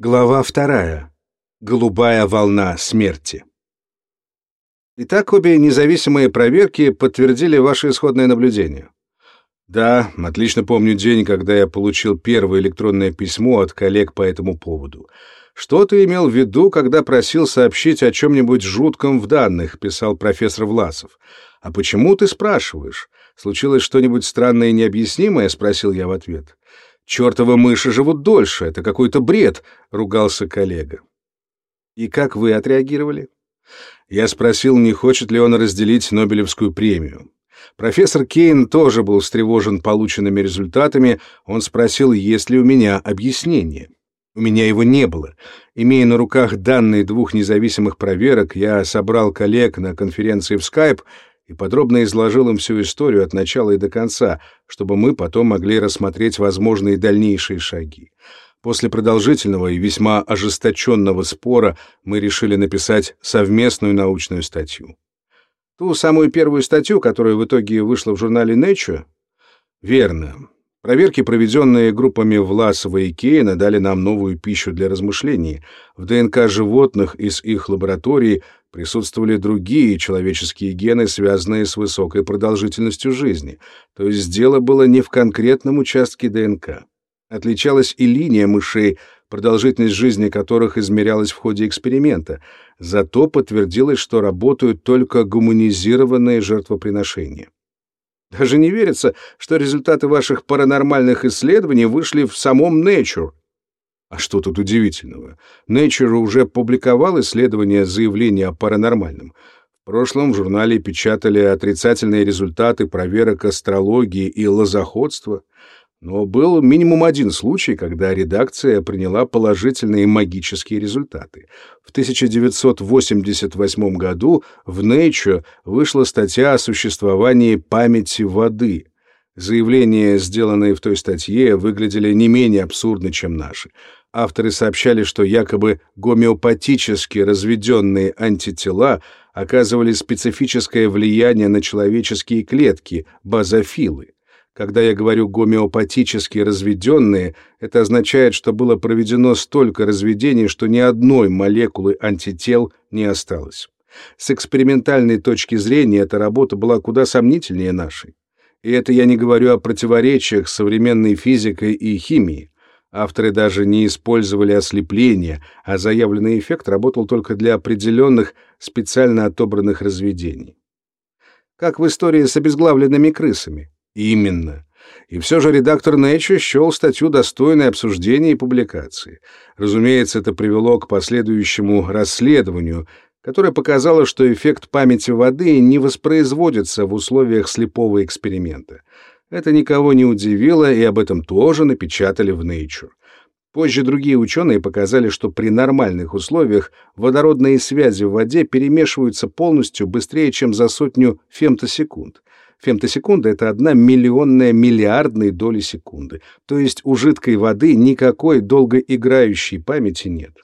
Глава вторая. Голубая волна смерти. Итак, обе независимые проверки подтвердили ваше исходное наблюдение. Да, отлично помню день, когда я получил первое электронное письмо от коллег по этому поводу. Что ты имел в виду, когда просил сообщить о чем-нибудь жутком в данных, писал профессор Власов. А почему ты спрашиваешь? Случилось что-нибудь странное и необъяснимое, спросил я в ответ. «Чертовы мыши живут дольше, это какой-то бред», — ругался коллега. «И как вы отреагировали?» Я спросил, не хочет ли он разделить Нобелевскую премию. Профессор Кейн тоже был встревожен полученными результатами. Он спросил, есть ли у меня объяснение. У меня его не было. Имея на руках данные двух независимых проверок, я собрал коллег на конференции в Skype и подробно изложил им всю историю от начала и до конца, чтобы мы потом могли рассмотреть возможные дальнейшие шаги. После продолжительного и весьма ожесточенного спора мы решили написать совместную научную статью. Ту самую первую статью, которая в итоге вышла в журнале Nature? Верно. Проверки, проведенные группами Власова и Кейна, дали нам новую пищу для размышлений. В ДНК животных из их лабораторий присутствовали другие человеческие гены, связанные с высокой продолжительностью жизни. То есть дело было не в конкретном участке ДНК. Отличалась и линия мышей, продолжительность жизни которых измерялась в ходе эксперимента. Зато подтвердилось, что работают только гуманизированные жертвоприношения. Даже не верится, что результаты ваших паранормальных исследований вышли в самом Nature. А что тут удивительного? Nature уже публиковал исследование заявления о паранормальном. В прошлом в журнале печатали отрицательные результаты проверок астрологии и лозоходства. Но был минимум один случай, когда редакция приняла положительные магические результаты. В 1988 году в Nature вышла статья о существовании памяти воды. Заявления, сделанные в той статье, выглядели не менее абсурдно, чем наши. Авторы сообщали, что якобы гомеопатически разведенные антитела оказывали специфическое влияние на человеческие клетки, базофилы. Когда я говорю гомеопатически разведенные, это означает, что было проведено столько разведений, что ни одной молекулы антител не осталось. С экспериментальной точки зрения эта работа была куда сомнительнее нашей. И это я не говорю о противоречиях современной физикой и химией. Авторы даже не использовали ослепление, а заявленный эффект работал только для определенных специально отобранных разведений. Как в истории с обезглавленными крысами. Именно. И все же редактор Nature счел статью достойной обсуждения и публикации. Разумеется, это привело к последующему расследованию, которое показало, что эффект памяти воды не воспроизводится в условиях слепого эксперимента. Это никого не удивило, и об этом тоже напечатали в Nature. Позже другие ученые показали, что при нормальных условиях водородные связи в воде перемешиваются полностью быстрее, чем за сотню фемтосекунд. Фемтосекунда — это одна миллионная миллиардной доли секунды. То есть у жидкой воды никакой долгоиграющей памяти нет.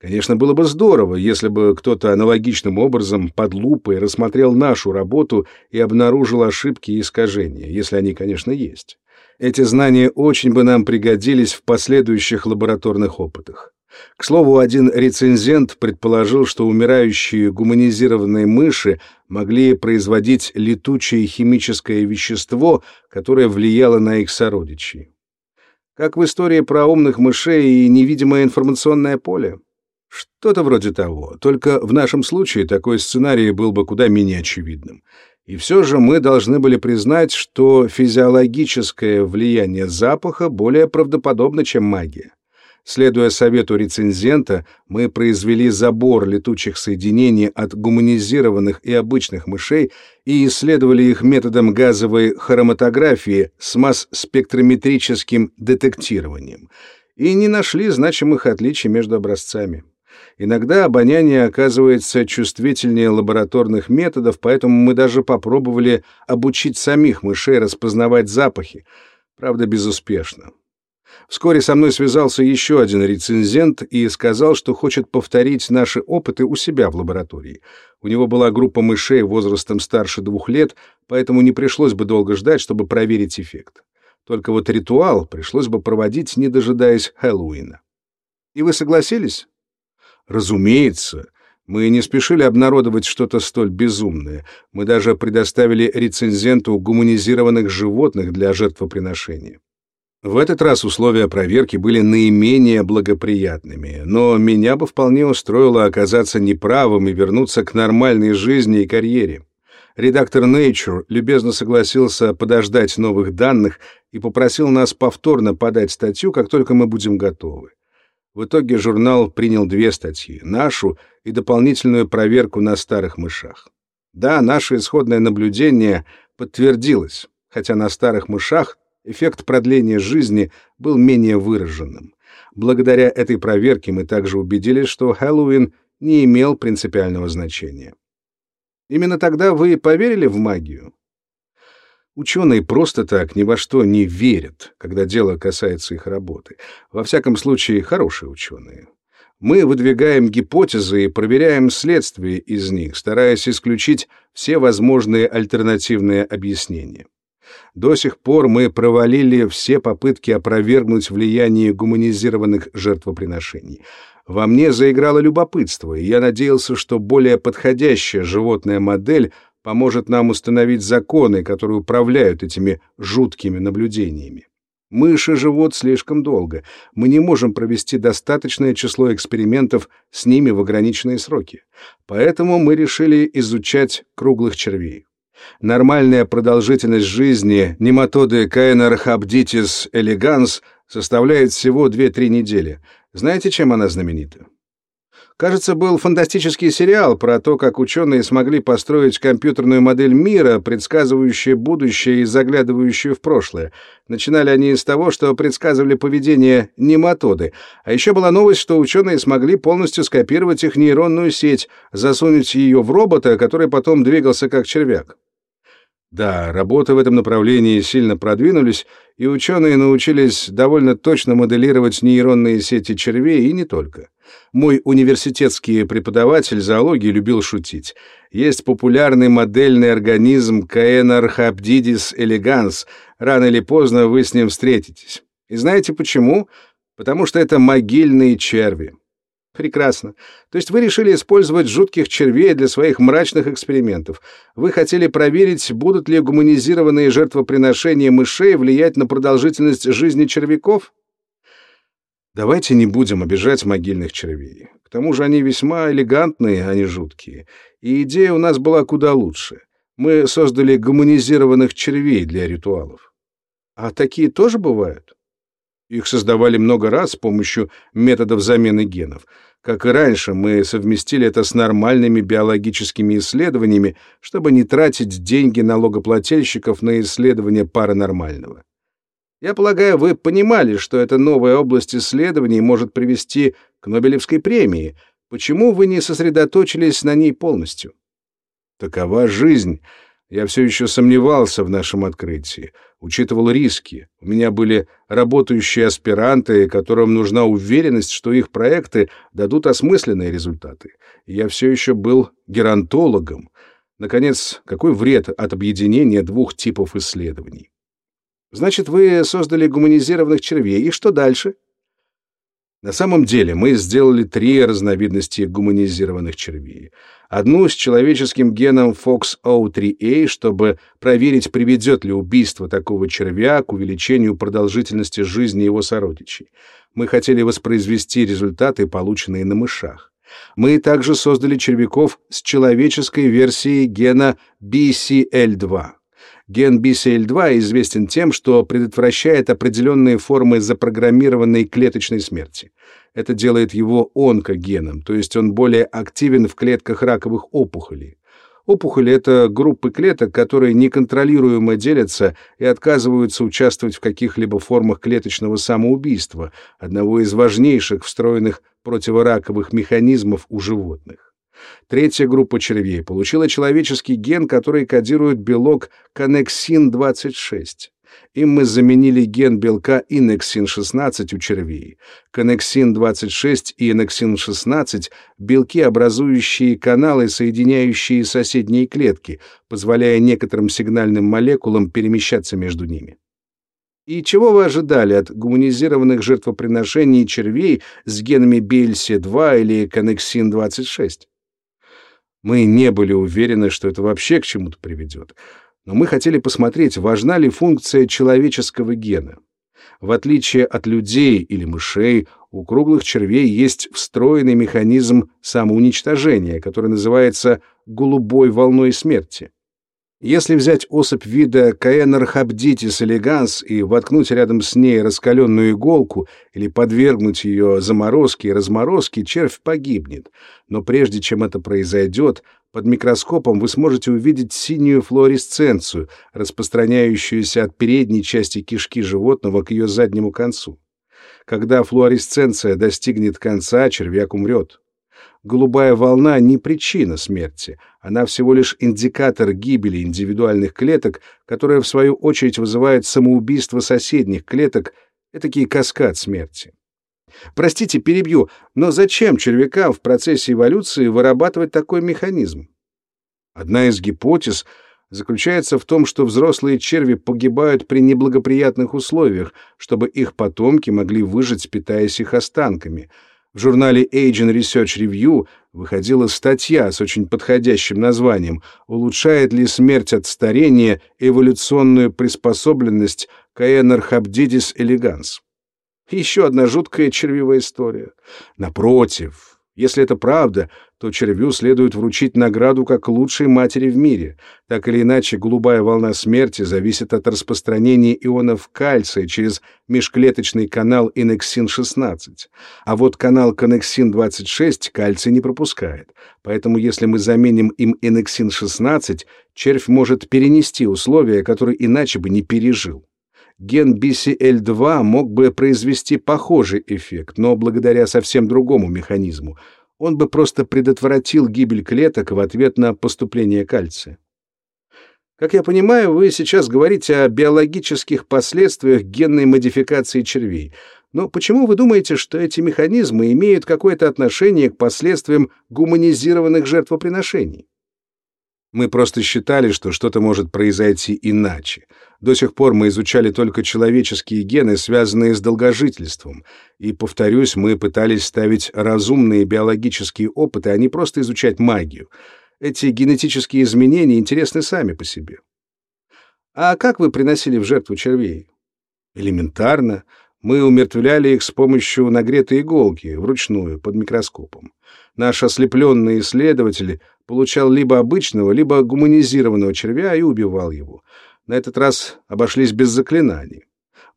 Конечно, было бы здорово, если бы кто-то аналогичным образом под лупой рассмотрел нашу работу и обнаружил ошибки и искажения, если они, конечно, есть. Эти знания очень бы нам пригодились в последующих лабораторных опытах. К слову, один рецензент предположил, что умирающие гуманизированные мыши могли производить летучее химическое вещество, которое влияло на их сородичей. Как в истории про умных мышей и невидимое информационное поле. Что-то вроде того, только в нашем случае такой сценарий был бы куда менее очевидным. И все же мы должны были признать, что физиологическое влияние запаха более правдоподобно, чем магия. Следуя совету рецензента, мы произвели забор летучих соединений от гуманизированных и обычных мышей и исследовали их методом газовой хроматографии с масс-спектрометрическим детектированием и не нашли значимых отличий между образцами. Иногда обоняние оказывается чувствительнее лабораторных методов, поэтому мы даже попробовали обучить самих мышей распознавать запахи, правда, безуспешно. Вскоре со мной связался еще один рецензент и сказал, что хочет повторить наши опыты у себя в лаборатории. У него была группа мышей возрастом старше двух лет, поэтому не пришлось бы долго ждать, чтобы проверить эффект. Только вот ритуал пришлось бы проводить, не дожидаясь Хэллоуина. И вы согласились? Разумеется. Мы не спешили обнародовать что-то столь безумное. Мы даже предоставили рецензенту гуманизированных животных для жертвоприношения. В этот раз условия проверки были наименее благоприятными, но меня бы вполне устроило оказаться неправым и вернуться к нормальной жизни и карьере. Редактор Nature любезно согласился подождать новых данных и попросил нас повторно подать статью, как только мы будем готовы. В итоге журнал принял две статьи, нашу и дополнительную проверку на старых мышах. Да, наше исходное наблюдение подтвердилось, хотя на старых мышах эффект продления жизни был менее выраженным. Благодаря этой проверке мы также убедились, что Хэллоуин не имел принципиального значения. Именно тогда вы поверили в магию? Ученые просто так ни во что не верят, когда дело касается их работы. Во всяком случае, хорошие ученые. Мы выдвигаем гипотезы и проверяем следствие из них, стараясь исключить все возможные альтернативные объяснения. До сих пор мы провалили все попытки опровергнуть влияние гуманизированных жертвоприношений. Во мне заиграло любопытство, и я надеялся, что более подходящая животная модель поможет нам установить законы, которые управляют этими жуткими наблюдениями. Мыши живут слишком долго. Мы не можем провести достаточное число экспериментов с ними в ограниченные сроки. Поэтому мы решили изучать круглых червей. Нормальная продолжительность жизни нематоды Caenorhabditis elegans составляет всего 2-3 недели. Знаете, чем она знаменита? Кажется, был фантастический сериал про то, как ученые смогли построить компьютерную модель мира, предсказывающую будущее и заглядывающую в прошлое. Начинали они с того, что предсказывали поведение нематоды. А еще была новость, что ученые смогли полностью скопировать их нейронную сеть, засунуть ее в робота, который потом двигался как червяк. Да, работы в этом направлении сильно продвинулись, и ученые научились довольно точно моделировать нейронные сети червей и не только. Мой университетский преподаватель зоологии любил шутить. Есть популярный модельный организм Caenorhabditis elegans. Рано или поздно вы с ним встретитесь. И знаете почему? Потому что это могильные черви. Прекрасно. То есть вы решили использовать жутких червей для своих мрачных экспериментов. Вы хотели проверить, будут ли гуманизированные жертвоприношения мышей влиять на продолжительность жизни червяков? Давайте не будем обижать могильных червей. К тому же они весьма элегантные, а не жуткие. И идея у нас была куда лучше. Мы создали гуманизированных червей для ритуалов. А такие тоже бывают? Их создавали много раз с помощью методов замены генов. Как и раньше, мы совместили это с нормальными биологическими исследованиями, чтобы не тратить деньги налогоплательщиков на исследования паранормального. Я полагаю, вы понимали, что эта новая область исследований может привести к Нобелевской премии. Почему вы не сосредоточились на ней полностью? Такова жизнь. Я все еще сомневался в нашем открытии, учитывал риски. У меня были работающие аспиранты, которым нужна уверенность, что их проекты дадут осмысленные результаты. я все еще был геронтологом. Наконец, какой вред от объединения двух типов исследований? Значит, вы создали гуманизированных червей, и что дальше? На самом деле мы сделали три разновидности гуманизированных червей. Одну с человеческим геном FOXO3A, чтобы проверить, приведет ли убийство такого червя к увеличению продолжительности жизни его сородичей. Мы хотели воспроизвести результаты, полученные на мышах. Мы также создали червяков с человеческой версией гена BCL2. Ген BCL2 известен тем, что предотвращает определенные формы запрограммированной клеточной смерти. Это делает его онкогеном, то есть он более активен в клетках раковых опухолей. Опухоли — это группы клеток, которые неконтролируемо делятся и отказываются участвовать в каких-либо формах клеточного самоубийства, одного из важнейших встроенных противораковых механизмов у животных. Третья группа червей получила человеческий ген, который кодирует белок коннексин-26. Им мы заменили ген белка инексин-16 у червей. Коннексин-26 и инексин-16 — белки, образующие каналы, соединяющие соседние клетки, позволяя некоторым сигнальным молекулам перемещаться между ними. И чего вы ожидали от гуманизированных жертвоприношений червей с генами BLC2 или Connexin-26? Мы не были уверены, что это вообще к чему-то приведет, но мы хотели посмотреть, важна ли функция человеческого гена. В отличие от людей или мышей, у круглых червей есть встроенный механизм самоуничтожения, который называется голубой волной смерти. Если взять особь вида Caenorhabditis elegans и воткнуть рядом с ней раскаленную иголку или подвергнуть ее заморозке и разморозке, червь погибнет. Но прежде чем это произойдет, под микроскопом вы сможете увидеть синюю флуоресценцию, распространяющуюся от передней части кишки животного к ее заднему концу. Когда флуоресценция достигнет конца, червяк умрет. Голубая волна не причина смерти, она всего лишь индикатор гибели индивидуальных клеток, которая в свою очередь вызывает самоубийство соседних клеток, этакий каскад смерти. Простите, перебью, но зачем червякам в процессе эволюции вырабатывать такой механизм? Одна из гипотез заключается в том, что взрослые черви погибают при неблагоприятных условиях, чтобы их потомки могли выжить, питаясь их останками — в журнале Agent Research Review выходила статья с очень подходящим названием «Улучшает ли смерть от старения эволюционную приспособленность Caenorhabditis elegans?» Еще одна жуткая червивая история. Напротив, если это правда, то червю следует вручить награду как лучшей матери в мире. Так или иначе, голубая волна смерти зависит от распространения ионов кальция через межклеточный канал инексин-16. А вот канал коннексин-26 кальций не пропускает. Поэтому если мы заменим им инексин-16, червь может перенести условия, которые иначе бы не пережил ген BCL2 мог бы произвести похожий эффект, но благодаря совсем другому механизму. Он бы просто предотвратил гибель клеток в ответ на поступление кальция. Как я понимаю, вы сейчас говорите о биологических последствиях генной модификации червей. Но почему вы думаете, что эти механизмы имеют какое-то отношение к последствиям гуманизированных жертвоприношений? Мы просто считали, что что-то может произойти иначе. До сих пор мы изучали только человеческие гены, связанные с долгожительством. И, повторюсь, мы пытались ставить разумные биологические опыты, а не просто изучать магию. Эти генетические изменения интересны сами по себе. А как вы приносили в жертву червей? Элементарно. Мы умертвляли их с помощью нагретой иголки, вручную, под микроскопом. Наш ослепленный исследователь получал либо обычного, либо гуманизированного червя и убивал его. На этот раз обошлись без заклинаний.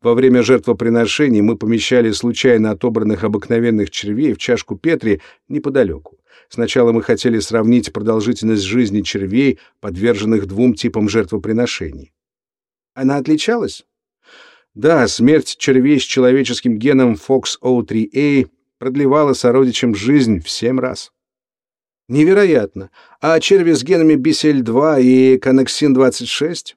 Во время жертвоприношений мы помещали случайно отобранных обыкновенных червей в чашку Петри неподалеку. Сначала мы хотели сравнить продолжительность жизни червей, подверженных двум типам жертвоприношений. Она отличалась? Да, смерть червей с человеческим геном FOXO3A продлевала сородичам жизнь в семь раз. Невероятно. А черви с генами BCL2 и Connexin-26?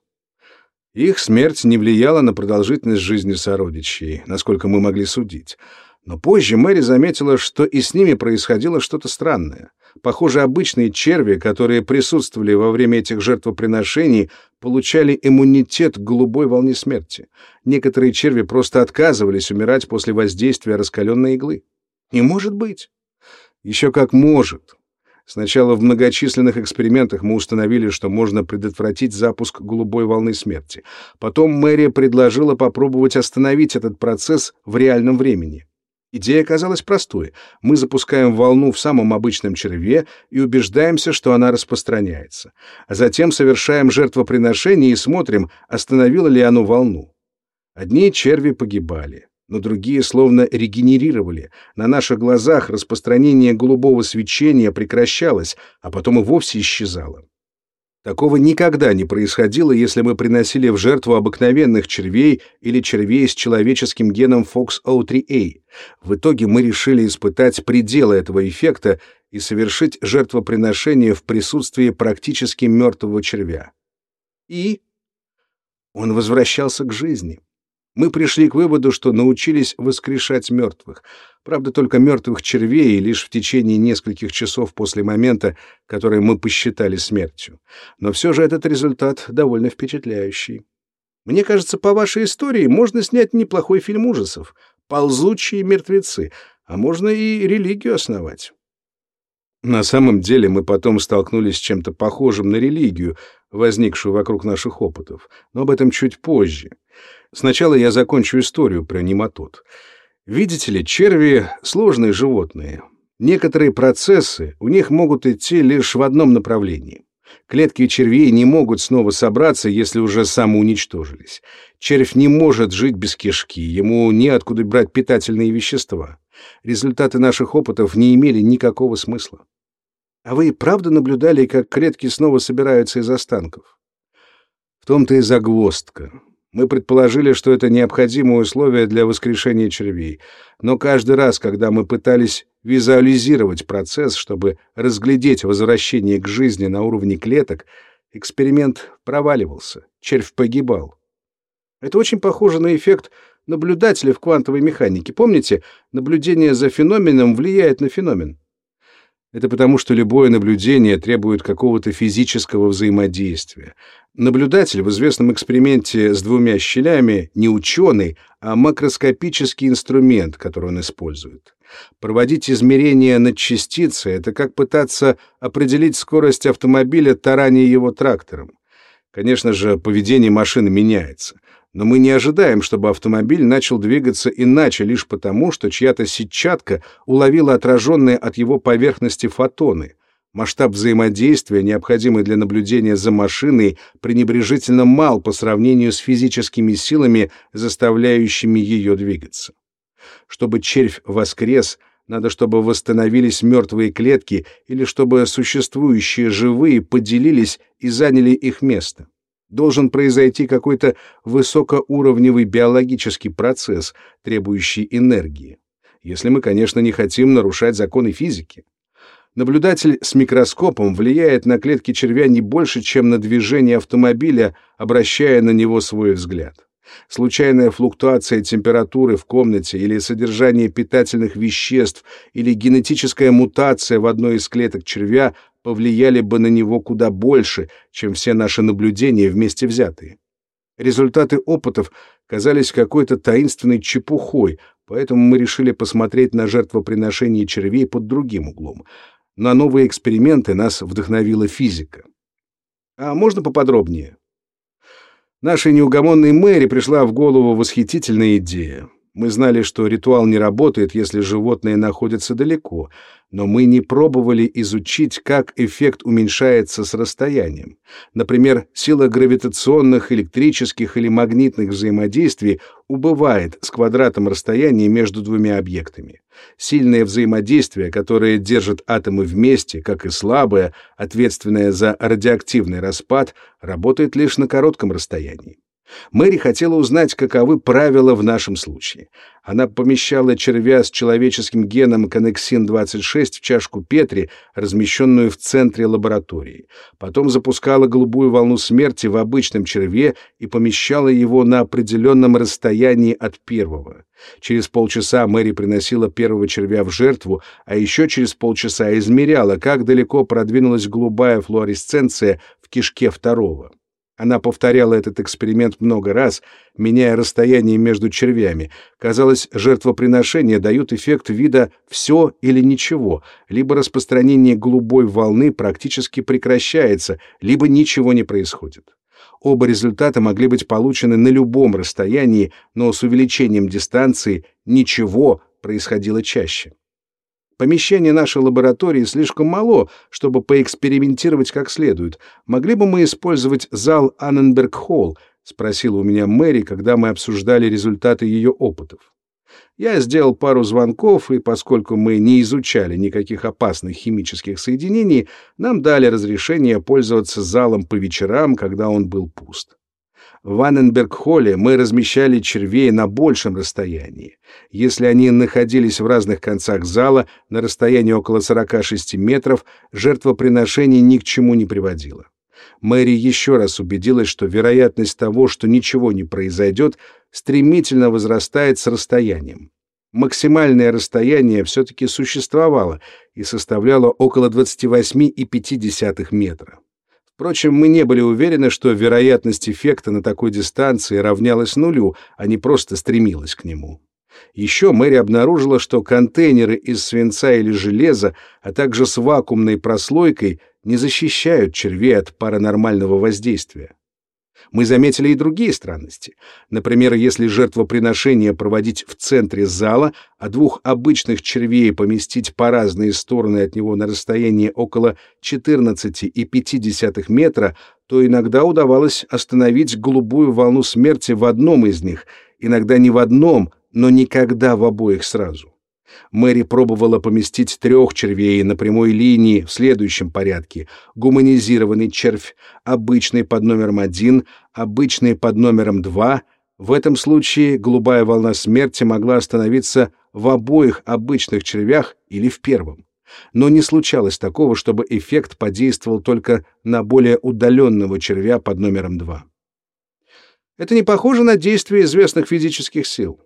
Их смерть не влияла на продолжительность жизни сородичей, насколько мы могли судить. Но позже Мэри заметила, что и с ними происходило что-то странное. Похоже, обычные черви, которые присутствовали во время этих жертвоприношений, получали иммунитет к голубой волне смерти. Некоторые черви просто отказывались умирать после воздействия раскаленной иглы. Не может быть. Еще как может. Сначала в многочисленных экспериментах мы установили, что можно предотвратить запуск голубой волны смерти. Потом мэрия предложила попробовать остановить этот процесс в реальном времени. Идея оказалась простой. Мы запускаем волну в самом обычном черве и убеждаемся, что она распространяется. А затем совершаем жертвоприношение и смотрим, остановило ли оно волну. Одни черви погибали, но другие словно регенерировали. На наших глазах распространение голубого свечения прекращалось, а потом и вовсе исчезало. Такого никогда не происходило, если мы приносили в жертву обыкновенных червей или червей с человеческим геном FOXO3A. В итоге мы решили испытать пределы этого эффекта и совершить жертвоприношение в присутствии практически мертвого червя. И он возвращался к жизни. Мы пришли к выводу, что научились воскрешать мертвых. Правда, только мертвых червей лишь в течение нескольких часов после момента, который мы посчитали смертью. Но все же этот результат довольно впечатляющий. Мне кажется, по вашей истории можно снять неплохой фильм ужасов. Ползучие мертвецы. А можно и религию основать. На самом деле мы потом столкнулись с чем-то похожим на религию, возникшую вокруг наших опытов, но об этом чуть позже. Сначала я закончу историю про нематод. Видите ли, черви — сложные животные. Некоторые процессы у них могут идти лишь в одном направлении. Клетки червей не могут снова собраться, если уже самоуничтожились. Червь не может жить без кишки, ему неоткуда брать питательные вещества. Результаты наших опытов не имели никакого смысла. А вы правда наблюдали, как клетки снова собираются из останков? В том-то и загвоздка. Мы предположили, что это необходимое условие для воскрешения червей, но каждый раз, когда мы пытались визуализировать процесс, чтобы разглядеть возвращение к жизни на уровне клеток, эксперимент проваливался, червь погибал. Это очень похоже на эффект наблюдателя в квантовой механике. Помните, наблюдение за феноменом влияет на феномен. Это потому, что любое наблюдение требует какого-то физического взаимодействия. Наблюдатель в известном эксперименте с двумя щелями не ученый, а макроскопический инструмент, который он использует. Проводить измерения над частицей — это как пытаться определить скорость автомобиля, тараня его трактором. Конечно же, поведение машины меняется. Но мы не ожидаем, чтобы автомобиль начал двигаться иначе лишь потому, что чья-то сетчатка уловила отраженные от его поверхности фотоны. Масштаб взаимодействия, необходимый для наблюдения за машиной, пренебрежительно мал по сравнению с физическими силами, заставляющими ее двигаться. Чтобы червь воскрес, надо, чтобы восстановились мертвые клетки или чтобы существующие живые поделились и заняли их место. Должен произойти какой-то высокоуровневый биологический процесс, требующий энергии. Если мы, конечно, не хотим нарушать законы физики. Наблюдатель с микроскопом влияет на клетки червя не больше, чем на движение автомобиля, обращая на него свой взгляд. Случайная флуктуация температуры в комнате или содержание питательных веществ или генетическая мутация в одной из клеток червя повлияли бы на него куда больше, чем все наши наблюдения вместе взятые. Результаты опытов казались какой-то таинственной чепухой, поэтому мы решили посмотреть на жертвоприношение червей под другим углом. На новые эксперименты нас вдохновила физика. А можно поподробнее? Нашей неугомонной Мэри пришла в голову восхитительная идея. Мы знали, что ритуал не работает, если животные находятся далеко, но мы не пробовали изучить, как эффект уменьшается с расстоянием. Например, сила гравитационных, электрических или магнитных взаимодействий убывает с квадратом расстояния между двумя объектами. Сильное взаимодействие, которое держит атомы вместе, как и слабое, ответственное за радиоактивный распад, работает лишь на коротком расстоянии. Мэри хотела узнать, каковы правила в нашем случае. Она помещала червя с человеческим геном коннексин-26 в чашку Петри, размещенную в центре лаборатории. Потом запускала голубую волну смерти в обычном черве и помещала его на определенном расстоянии от первого. Через полчаса Мэри приносила первого червя в жертву, а еще через полчаса измеряла, как далеко продвинулась голубая флуоресценция в кишке второго. Она повторяла этот эксперимент много раз, меняя расстояние между червями. Казалось, жертвоприношения дают эффект вида «все или ничего», либо распространение голубой волны практически прекращается, либо ничего не происходит. Оба результата могли быть получены на любом расстоянии, но с увеличением дистанции ничего происходило чаще. Помещение нашей лаборатории слишком мало, чтобы поэкспериментировать как следует. Могли бы мы использовать зал Анненберг-холл? спросила у меня Мэри, когда мы обсуждали результаты ее опытов. Я сделал пару звонков, и поскольку мы не изучали никаких опасных химических соединений, нам дали разрешение пользоваться залом по вечерам, когда он был пуст. В Ванненберг-холле мы размещали червей на большем расстоянии. Если они находились в разных концах зала на расстоянии около 46 метров, жертвоприношение ни к чему не приводило. Мэри еще раз убедилась, что вероятность того, что ничего не произойдет, стремительно возрастает с расстоянием. Максимальное расстояние все-таки существовало и составляло около 28,5 метра Впрочем, мы не были уверены, что вероятность эффекта на такой дистанции равнялась нулю, а не просто стремилась к нему. Еще Мэри обнаружила, что контейнеры из свинца или железа, а также с вакуумной прослойкой не защищают червей от паранормального воздействия. Мы заметили и другие странности. Например, если жертвоприношение проводить в центре зала, а двух обычных червей поместить по разные стороны от него на расстоянии около 14,5 метра, то иногда удавалось остановить голубую волну смерти в одном из них, иногда не в одном, но никогда в обоих сразу. Мэри пробовала поместить трех червей на прямой линии в следующем порядке. Гуманизированный червь, обычный под номером один, обычный под номером два. В этом случае голубая волна смерти могла остановиться в обоих обычных червях или в первом. Но не случалось такого, чтобы эффект подействовал только на более удаленного червя под номером два. Это не похоже на действие известных физических сил.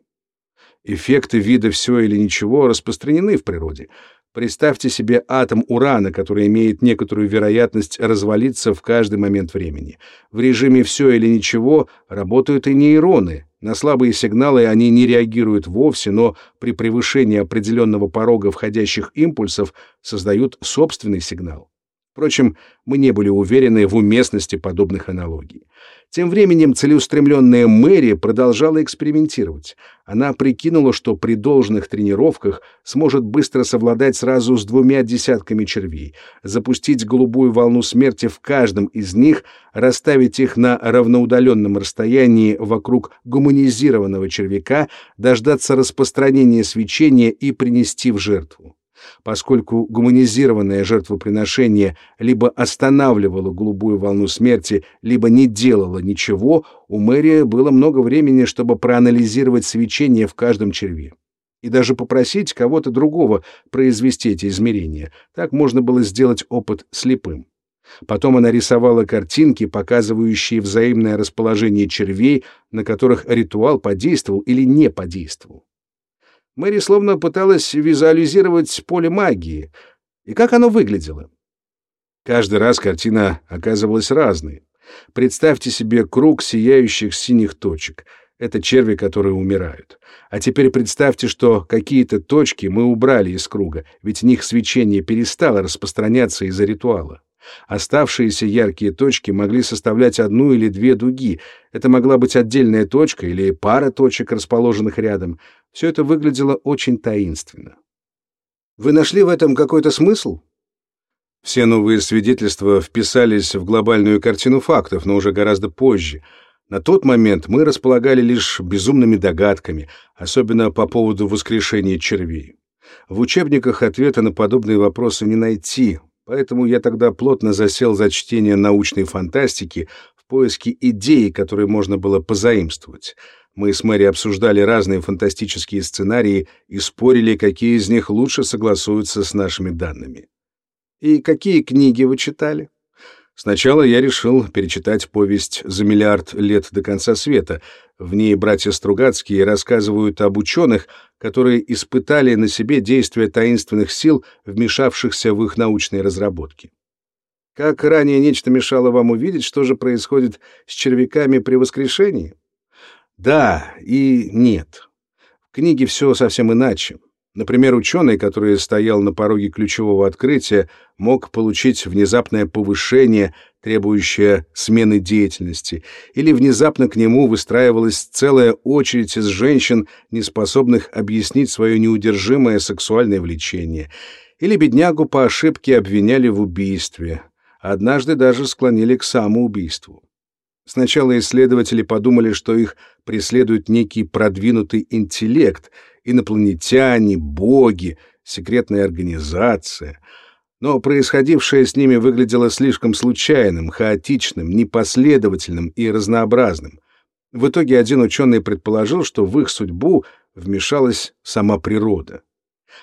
Эффекты вида «все или ничего» распространены в природе. Представьте себе атом урана, который имеет некоторую вероятность развалиться в каждый момент времени. В режиме «все или ничего» работают и нейроны. На слабые сигналы они не реагируют вовсе, но при превышении определенного порога входящих импульсов создают собственный сигнал. Впрочем, мы не были уверены в уместности подобных аналогий. Тем временем целеустремленная Мэри продолжала экспериментировать. Она прикинула, что при должных тренировках сможет быстро совладать сразу с двумя десятками червей, запустить голубую волну смерти в каждом из них, расставить их на равноудаленном расстоянии вокруг гуманизированного червяка, дождаться распространения свечения и принести в жертву поскольку гуманизированное жертвоприношение либо останавливало голубую волну смерти, либо не делало ничего, у Мэри было много времени, чтобы проанализировать свечение в каждом черве. И даже попросить кого-то другого произвести эти измерения. Так можно было сделать опыт слепым. Потом она рисовала картинки, показывающие взаимное расположение червей, на которых ритуал подействовал или не подействовал. Мэри словно пыталась визуализировать поле магии. И как оно выглядело? Каждый раз картина оказывалась разной. Представьте себе круг сияющих синих точек. Это черви, которые умирают. А теперь представьте, что какие-то точки мы убрали из круга, ведь в них свечение перестало распространяться из-за ритуала. Оставшиеся яркие точки могли составлять одну или две дуги. Это могла быть отдельная точка или пара точек, расположенных рядом. Все это выглядело очень таинственно. Вы нашли в этом какой-то смысл? Все новые свидетельства вписались в глобальную картину фактов, но уже гораздо позже. На тот момент мы располагали лишь безумными догадками, особенно по поводу воскрешения червей. В учебниках ответа на подобные вопросы не найти, Поэтому я тогда плотно засел за чтение научной фантастики в поиске идей, которые можно было позаимствовать. Мы с Мэри обсуждали разные фантастические сценарии и спорили, какие из них лучше согласуются с нашими данными. И какие книги вы читали? Сначала я решил перечитать повесть «За миллиард лет до конца света». В ней братья Стругацкие рассказывают об ученых, которые испытали на себе действия таинственных сил, вмешавшихся в их научные разработки. Как ранее нечто мешало вам увидеть, что же происходит с червяками при воскрешении? Да и нет. В книге все совсем иначе. Например, ученый, который стоял на пороге ключевого открытия, мог получить внезапное повышение, требующее смены деятельности, или внезапно к нему выстраивалась целая очередь из женщин, неспособных объяснить свое неудержимое сексуальное влечение, или беднягу по ошибке обвиняли в убийстве, однажды даже склонили к самоубийству. Сначала исследователи подумали, что их преследует некий продвинутый интеллект — инопланетяне, боги, секретная организация. Но происходившее с ними выглядело слишком случайным, хаотичным, непоследовательным и разнообразным. В итоге один ученый предположил, что в их судьбу вмешалась сама природа.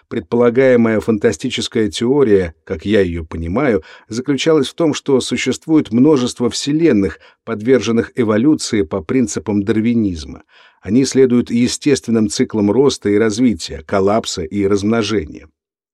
Предполагаемая фантастическая теория, как я ее понимаю, заключалась в том, что существует множество вселенных, подверженных эволюции по принципам дарвинизма. Они следуют естественным циклам роста и развития, коллапса и размножения.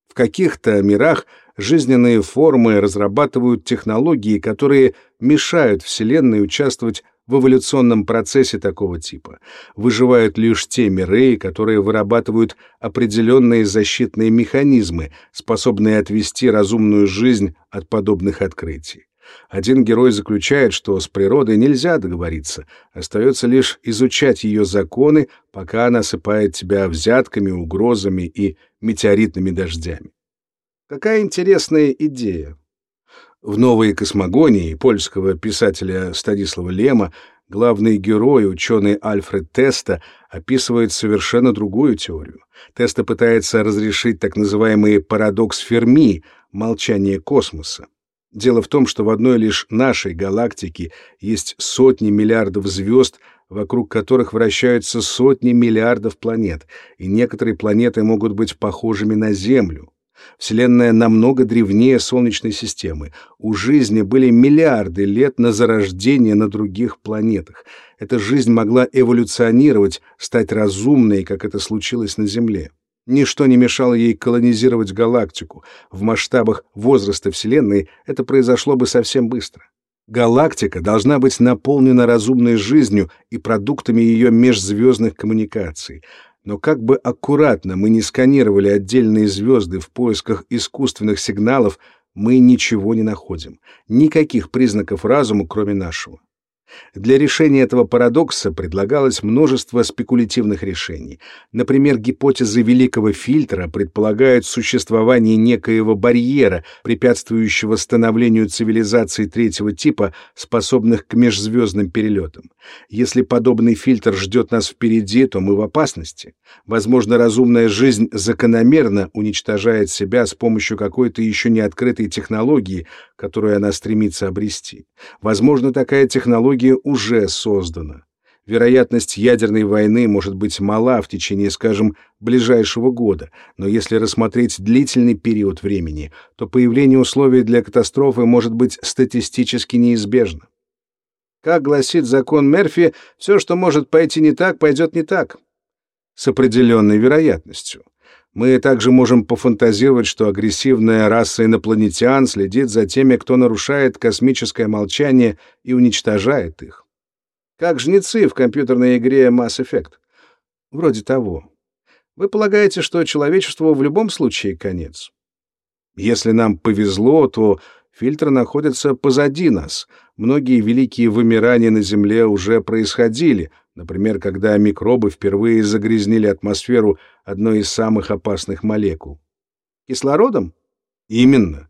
В каких-то мирах жизненные формы разрабатывают технологии, которые мешают Вселенной участвовать в эволюционном процессе такого типа. Выживают лишь те миры, которые вырабатывают определенные защитные механизмы, способные отвести разумную жизнь от подобных открытий. Один герой заключает, что с природой нельзя договориться, остается лишь изучать ее законы, пока она сыпает тебя взятками, угрозами и метеоритными дождями. Какая интересная идея. В «Новой космогонии» польского писателя Станислава Лема главный герой, ученый Альфред Теста, описывает совершенно другую теорию. Теста пытается разрешить так называемый парадокс Ферми — молчание космоса. Дело в том, что в одной лишь нашей галактике есть сотни миллиардов звезд, вокруг которых вращаются сотни миллиардов планет, и некоторые планеты могут быть похожими на Землю. Вселенная намного древнее Солнечной системы. У жизни были миллиарды лет на зарождение на других планетах. Эта жизнь могла эволюционировать, стать разумной, как это случилось на Земле. Ничто не мешало ей колонизировать галактику. В масштабах возраста Вселенной это произошло бы совсем быстро. Галактика должна быть наполнена разумной жизнью и продуктами ее межзвездных коммуникаций. Но как бы аккуратно мы не сканировали отдельные звезды в поисках искусственных сигналов, мы ничего не находим. Никаких признаков разума, кроме нашего. Для решения этого парадокса предлагалось множество спекулятивных решений. Например, гипотезы великого фильтра предполагают существование некоего барьера, препятствующего становлению цивилизаций третьего типа, способных к межзвездным перелетам. Если подобный фильтр ждет нас впереди, то мы в опасности. Возможно, разумная жизнь закономерно уничтожает себя с помощью какой-то еще не открытой технологии, которую она стремится обрести. Возможно, такая технология уже создана. Вероятность ядерной войны может быть мала в течение, скажем, ближайшего года, но если рассмотреть длительный период времени, то появление условий для катастрофы может быть статистически неизбежно. Как гласит закон Мерфи, все, что может пойти не так, пойдет не так. С определенной вероятностью. Мы также можем пофантазировать, что агрессивная раса инопланетян следит за теми, кто нарушает космическое молчание и уничтожает их. Как жнецы в компьютерной игре Mass Effect. Вроде того. Вы полагаете, что человечеству в любом случае конец? Если нам повезло, то фильтры находятся позади нас. Многие великие вымирания на Земле уже происходили — Например, когда микробы впервые загрязнили атмосферу одной из самых опасных молекул. Кислородом? Именно.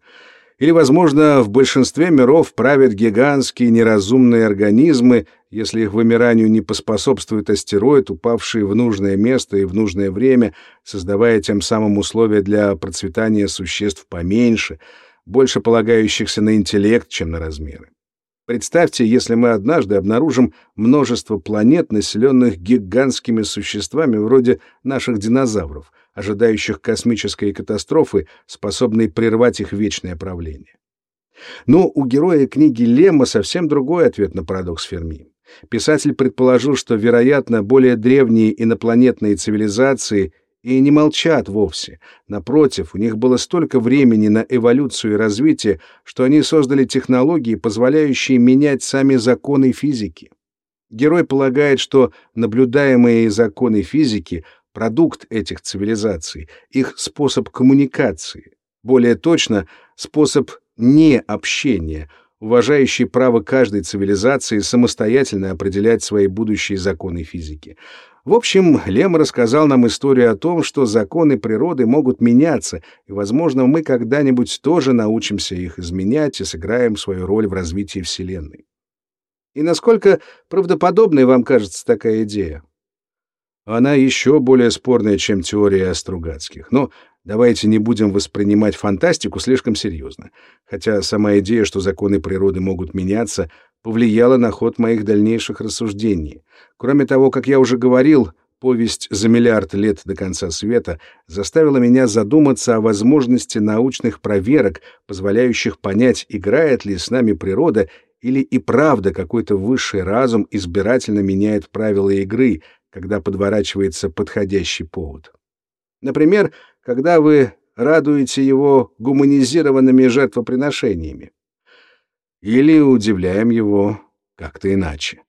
Или, возможно, в большинстве миров правят гигантские неразумные организмы, если их вымиранию не поспособствует астероид, упавший в нужное место и в нужное время, создавая тем самым условия для процветания существ поменьше, больше полагающихся на интеллект, чем на размеры. Представьте, если мы однажды обнаружим множество планет, населенных гигантскими существами вроде наших динозавров, ожидающих космической катастрофы, способной прервать их вечное правление. Но у героя книги Лема совсем другой ответ на парадокс Ферми. Писатель предположил, что, вероятно, более древние инопланетные цивилизации и не молчат вовсе. Напротив, у них было столько времени на эволюцию и развитие, что они создали технологии, позволяющие менять сами законы физики. Герой полагает, что наблюдаемые законы физики — продукт этих цивилизаций, их способ коммуникации, более точно, способ необщения, уважающий право каждой цивилизации самостоятельно определять свои будущие законы физики. В общем, Лем рассказал нам историю о том, что законы природы могут меняться, и, возможно, мы когда-нибудь тоже научимся их изменять и сыграем свою роль в развитии Вселенной. И насколько правдоподобной вам кажется такая идея? Она еще более спорная, чем теория Стругацких. Но давайте не будем воспринимать фантастику слишком серьезно. Хотя сама идея, что законы природы могут меняться, повлияла на ход моих дальнейших рассуждений. Кроме того, как я уже говорил, повесть «За миллиард лет до конца света» заставила меня задуматься о возможности научных проверок, позволяющих понять, играет ли с нами природа или и правда какой-то высший разум избирательно меняет правила игры, когда подворачивается подходящий повод. Например, когда вы радуете его гуманизированными жертвоприношениями. Или удивляем его как-то иначе.